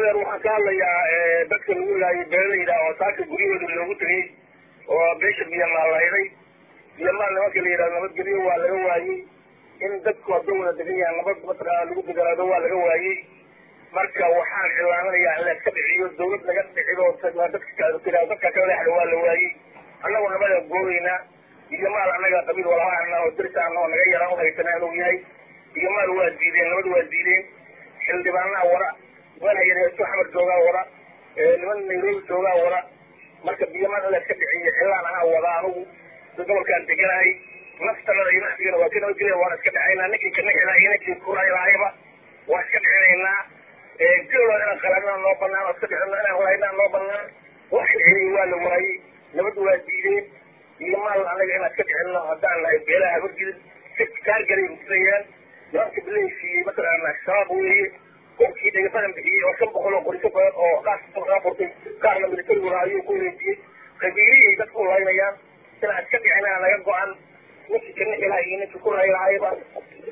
adeer waxaan ka hadlayaa dadka lagu laayay beeralayda oo saaka guryahooda loogu tegay oo beesha biyamaal layday biyamaal nimanka la yidhahdo nabadgelyo waa laga waayey in dadku hadduu wada degan yahay nabad mataqaana lagu deganaado waa laga waayey marka waxaan cilaamanayaa in la iska dhiciyo dawlad laga dhicido dadka dadka kala leexda waa la waayey annagu nabada goobeynaa biyamaal annaga qabiil walahaana oo dirtaana oo naga yaraan uhaysana inuu yahay. Biyamaal waa diideen nabad waa diideen. Xildhibaanaa wara niman hayareeso xamar joogaa wara niman nairobi joogaa wara marka biyamaal in la iska dhiciyo cilaan ahaa wada anugu. Gobolkaan deganahay naftanada iyo naftigana waa ka nabadgelya waan iska dhacaynaa ninkii ka nixilaa iyo ninkii kuraylaayaba waan iska dhicinaynaa. Jooda inaan qalanaa noo banaan oo iska dhicino inaan laynaa noo banaan wax xilceliya waa la waayey. Nabad waa diideen. Iyo maal anaga inaan iska dhicino haddaan nahay beelaha habargidin sirti kaargalay mutusayaan nimanka bileysiiyey mataqaana shabaab weeye qofkii dhagabadan bixiyey oo shan boqol oo qoriso badan oo qaas furtay qaarna militarigu ayuu ku wareejiyey qabiilihii dadku laynayaan inaan iska dhicinaa naga go-an ninkii ka nixilaha iyo ninkii ku raylaayaba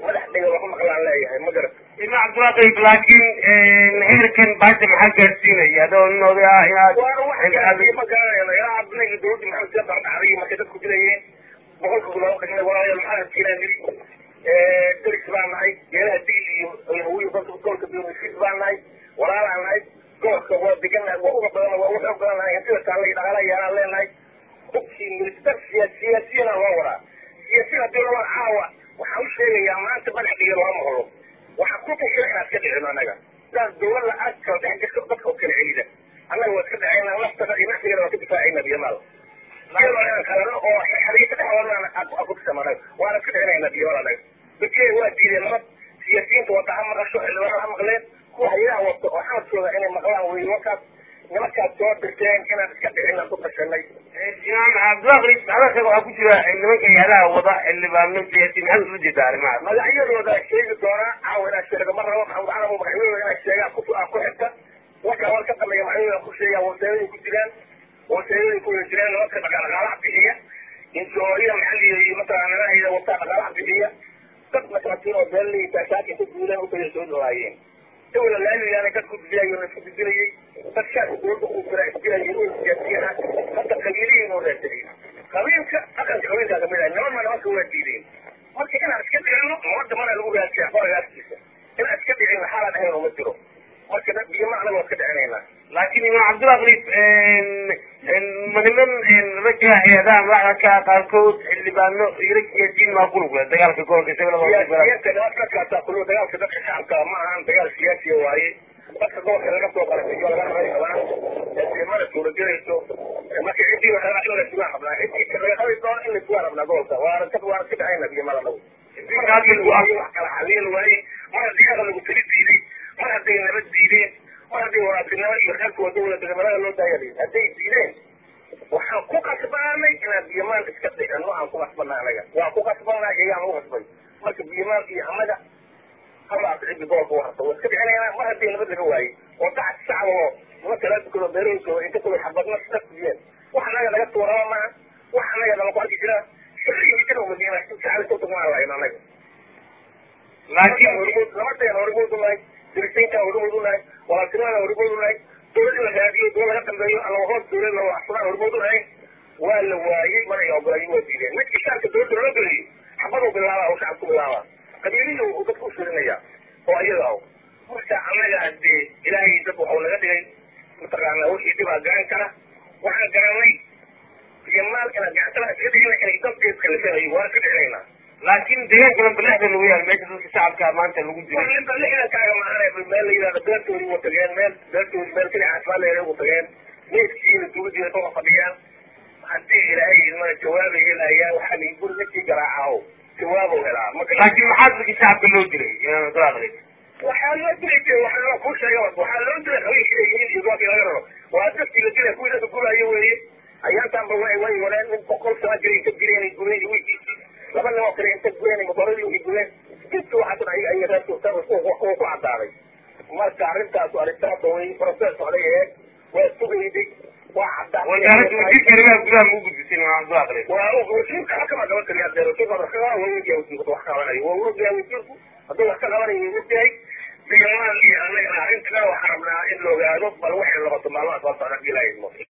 madax dhega waxu maqlaan leeyahay ma garata ima cabdulaqayb laakiin heerkan baasha maxaa gaarsiinaya adoo noodi ah inaad ma garanayno ilaa abdina iyo dawladda maxamed ka bardhacday markay dadku dilayeen boqolka gulaa dhignay walaalayaal maxaa jiraan niri deris baan nahay geelaha diil wiil gobolka biyomisis baan nahay walaalaan nahay gobolka waa degannahay waa uga badan waa uga badan nahay sida taallay dhaqaala yaalaan leenahay. Hubkii militar siyaasiyana loo wadaa siyaasiyan haddii loo caawa waxaan u maanta madax dhiga loo maqlo waxaan ku tashira inaad ka dhicino annaga. Sidaas dawladda aad kala dhex gasho dadka oo kala celida annaga waa iska dhacaynaa naftada iyo naftigana waa ka difaacayna kalano oo xariika dhex wadnaan akubsam anaga waana iska dhicinayna biyamaal anaga dadkee waa diideen nabad siyaasiyiinta wata ha maqasho xildhibaanada ha maqleen kuwa hayadaha wato oo xamadkooda inay maqlaan wey warkaas nimankaad soo dirteen inaan iska dhicina ku tashanay hadalka waxaa ku jira nimanka hayadaha wada xildhibaano siyaasi maxaad ula jeedaa arrimahaas. Magacyadooda sheegi doonaa caawa inaa sheego ma rabo maxamed calamu magacyadooda inaa sheegaa ku ku xigta. Warka war ka dambeeya magacyadooda ku sheegaa waseedaday ku jiraan waseedaday ku jiraan nimanka dhaqaalaha bixiya injooriya maxalliga iyo mataqaana nahayda wataa dhaqaalaha bixiya dad masaakiin oo beerley taashaaka inta guuleen utagay soo laamigaana dad ku didilayo la isku didilayay dad shaaka dawladda u jira isdilayay oo siyaasiyana hadda qabiilihiin oo raadsaday qabiilka dhaqanka qabiilkaa ka mid ah nimanma nimanka waa marka inaan iska dhicino umada mana lagu raadsiya qoraga agtiisa inaan iska dhicino xaalaan ahayn uma jiro marka dad biyama anaga waa iska dhicinaynaa laakiin imaam cabdulaqayb ma niman ragga hay'adaha madaxda ka qaarkood xildhibaano iyo rag siyaasiyiin maa ku lug leh dagaalka gobolka dagaalka dadka shacabka ma ahan dagaal siyaasiya waaye dadka gobolka laga soo qalasiyo laga rabay qabaan mana suuragelayso marka ciddii waxaa in la sugaan rabnaa ciddii laga qabi doono in la sugaan rabnaa gobolka waana ka waana ka wax kala xaliil waaye mar haddii hadday nabad diideen mar hadday waraabtinimo iyo reerkooda dawla degmadaha loo daayalay hadday diideen waxaan ku qasbaanay inaan biyamaan iska dhicino aan ku qasbana anaga waa ku qasbanaa iyagaan ugu qasbay marka biyamaan iyo annaga halaas ciddi gobolka u harta iska dhicinaynaa mar haddii nabad laga waayey oo dacad shacab oo nimanka laadukado beerahooda inta kulay xabadna kasbiyeen wax anaga naga tuurama maaha wax anaga nala ku arki jiraa shaqooyinkana umadiina shacabka utagmaan lahayn anaga. Laakiin hormood u nahay dirisaynkaan hormood u nahay walaaltinimada hormood u nahay dawlad in la raadiyo dambeeyo alla hoos dawlad la waxsadaan hormood u nahay waa la waayey mana ay ogolayen waa diideen midkii shacabka dawladda loo geliyo xabaduu bilaabaa oo shacabku bilaabaa. Qabiilihii uu dadku u oo iyada aw marka annaga hadee ilaahay dad waxau naga dhigay mataqaana wixii dhibaa garan kara waxaan garanay iyo maal inaan gacantana iska dhigina inay dadka iskalisanayo waan iska laakiin deegaanka lambalexda lagu yaal meesha dadka shacabka maanta lagu jiro lixdankaaga maana meel la yidhahdo beertoodii u tageen meel beertoodii meel keli caafimaad ugu tageen. Meedkii la duudiina kama fadhiyaan haddii ilaahay idmana jawaabay helayaa waxaa lii guri ninkii garaacaaho jawaabo helaa. Laakiin maxaa dadka shacabka loo dilay? Waxaa loo dilay waxaa kuu sheega waxaa loo dilay gobolkii laga raro. Waa dadkii la dilay kuwii dadka guraayo weeye. Ayaantaanba way way waleen nin boqol sana jira inta dileen ay gureen iyo wiilkiisii laba nin oo kale inta gureen motoradii way gureen inta waxaasan ayaga ay reerka uu ku cadaaday marka arrintaasu arrintaasa way process socday ee waa sugayday waa wasiirka arrimaha gudaha ma u gudbisay waa wasiirka halkama daba taliya dee wasiirka wax ka qabanayo waa ogyahay wasiirku wax ka qabanayo waa ogyahay wasiirku hadduu wax ka qabanayo waa ogyahay biyamaan iyo annaga arrintaa waxaan rabnaa in la ogaado bal waxay noqoto maalmaha soo socda ilaahay